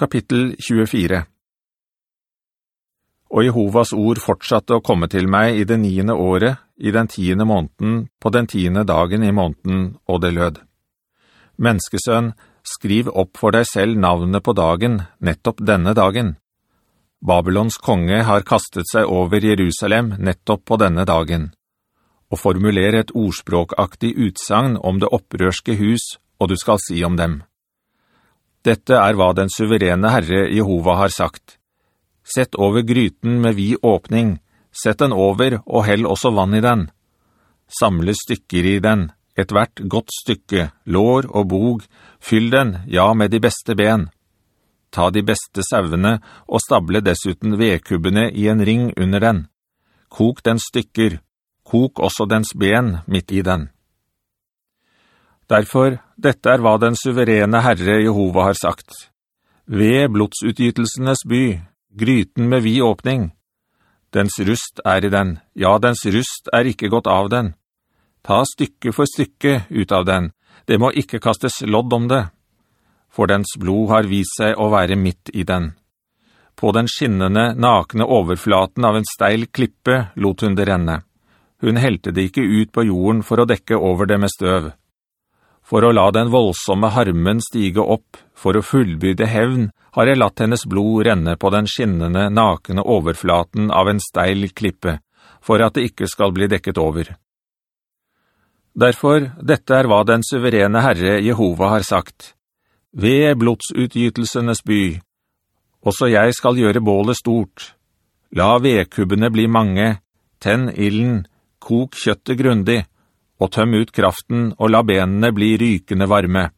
Kapittel 24 Og Jehovas ord fortsatte å komme til meg i det niende året, i den tiende måneden, på den tiende dagen i måneden, og det lød. Menneskesønn, skriv opp for deg selv navnet på dagen, nettopp denne dagen. Babylons konge har kastet seg over Jerusalem nettopp på denne dagen. Og formuler et ordspråkaktig utsagn om det opprørske hus, og du skal si om dem. Dette er hva den suverene Herre Jehova har sagt. Sett over gryten med vi åpning, sett den over og hell også vann i den. Samle stykker i den, et hvert godt stykke, lår og bog, fyll den, ja, med de beste ben. Ta de beste savene og stable dessuten vedkubbene i en ring under den. Kok den stykker, kok også dens ben midt i den. Derfor, dette er hva den suverene Herre Jehova har sagt. Ved blodsutgytelsenes by, gryten med vi åpning. Dens rust er i den, ja, dens rust er ikke gått av den. Ta stykke for stykke ut av den, det må ikke kastes lodd om det. For dens blod har vist seg å være midt i den. På den skinnende, nakne overflaten av en steil klippe lot hun det renne. Hun helte det ikke ut på jorden for å dekke over det med støv. For å la den voldsomme harmen stige opp, for å fullbyrde hevn, har jeg latt hennes blod renne på den skinnende, nakne overflaten av en steil klippe, for at det ikke skal bli dekket over. Derfor, dette er hva den suverene Herre Jehova har sagt. Ved blodsutgytelsenes by, også jeg skal gjøre bålet stort. La vedkubbene bli mange, tenn illen, kok kjøttet grundig, og tøm ut kraften og la benene bli rykende varme.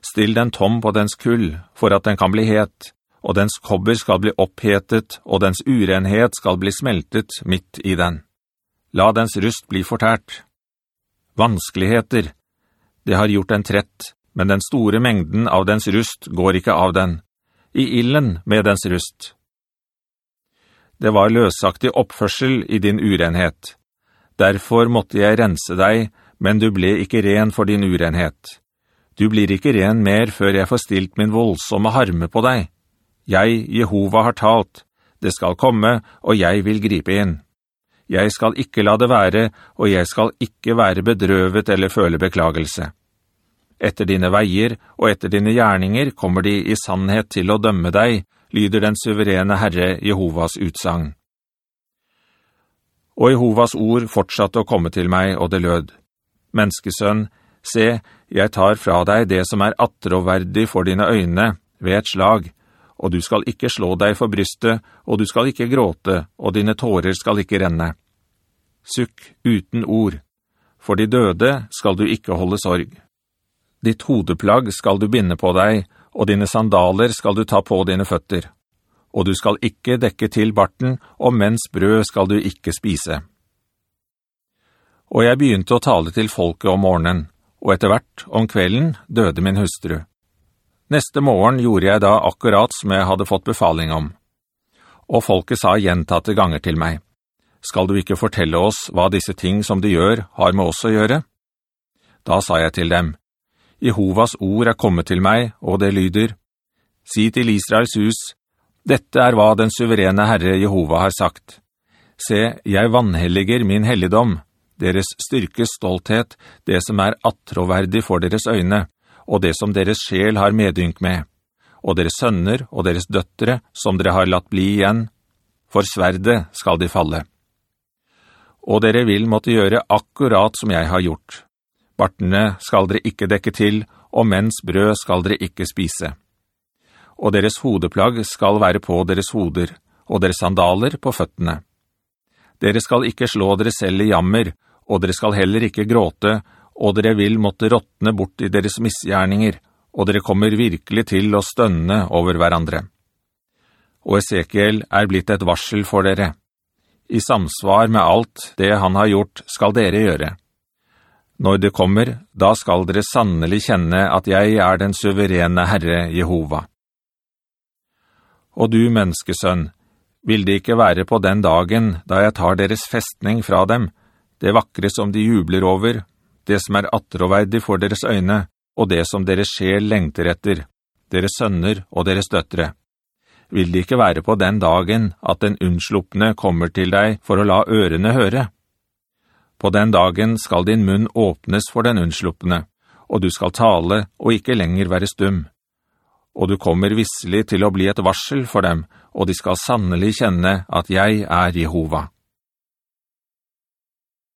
Still den tom på dens kull, for at den kan bli het, og dens kobber skal bli opphetet, og dens urenhet skal bli smeltet midt i den. La dens rust bli fortært. Vanskeligheter. Det har gjort en trett, men den store mengden av dens rust går ikke av den. I illen med dens rust. Det var løsaktig oppførsel i din urenhet. Derfor måtte jeg rense deg, men du ble ikke ren for din urenhet. Du blir ikke ren mer før jeg får stilt min voldsomme harme på deg. Jeg, Jehova, har talt. Det skal komme, og jeg vil gripe inn. Jeg skal ikke la det være, og jeg skal ikke være bedrøvet eller føle beklagelse. Etter dine veier og etter dine gjerninger kommer de i sannhet til å dømme deg, lyder den suverene Herre Jehovas utsang. Og Jehovas ord fortsatte å komme til meg, og det lød. Menneskesønn, se, jeg tar fra deg det som er atroverdig for dine øyne, ved et slag, og du skal ikke slå deg for brystet, og du skal ikke gråte, og dine tårer skal ikke renne. Sukk uten ord. For de døde skal du ikke holde sorg. Ditt hodeplagg skal du binde på deg, og dine sandaler skal du ta på dine føtter og du skal ikke dekke til barten, og mens brød skal du ikke spise. Og jeg begynte å tale til folket om morgenen, og etter hvert om kvelden døde min hustru. Neste morgen gjorde jeg da akkurat som jeg hadde fått befaling om. Og folket sa gjentatte ganger til meg, «Skal du ikke fortelle oss hva disse ting som du gjør har med oss å gjøre?» Da sa jeg til dem, «Jehovas ord er kommet til meg, og det lyder, «Si til Israels hus, dette er hva den suverene Herre Jehova har sagt. Se, jeg vannhelliger min helligdom, deres styrkes stolthet, det som er attroverdig for deres øyne, og det som deres sjel har medynk med, og deres sønner og deres døttere som dere har latt bli igjen, for sverde skal de falle. Og dere vil måtte gjøre akkurat som jeg har gjort. Bartene skal dere ikke dekke til, og mens brød skal dere ikke spise.» Og deres hodeplagg skal være på deres hoder, og deres sandaler på føttene. Dere skal ikke slå dere selv i jammer, og dere skal heller ikke gråte, og dere vil måtte råtne bort i deres misgjerninger, og dere kommer virkelig til å stønne over hverandre. Og Ezekiel er blitt et varsel for dere. I samsvar med alt det han har gjort skal dere gjøre. Når det kommer, da skal dere sannelig kjenne at jeg er den suverene Herre Jehova. Og du, menneskesønn, vil det ikke være på den dagen da jeg tar deres festning fra dem, det vakre som de jubler over, det som er atroverdig for deres øyne, og det som deres sjel lengter etter, deres sønner og deres døtre. Vil det ikke være på den dagen at den unnsluppne kommer til deg for å la ørene høre? På den dagen skal din munn åpnes for den unnsluppne, og du skal tale og ikke lenger være stum. Og du kommer visselig til å bli et varsel for dem, og de skal sannelig kjenne at jeg er Jehova.»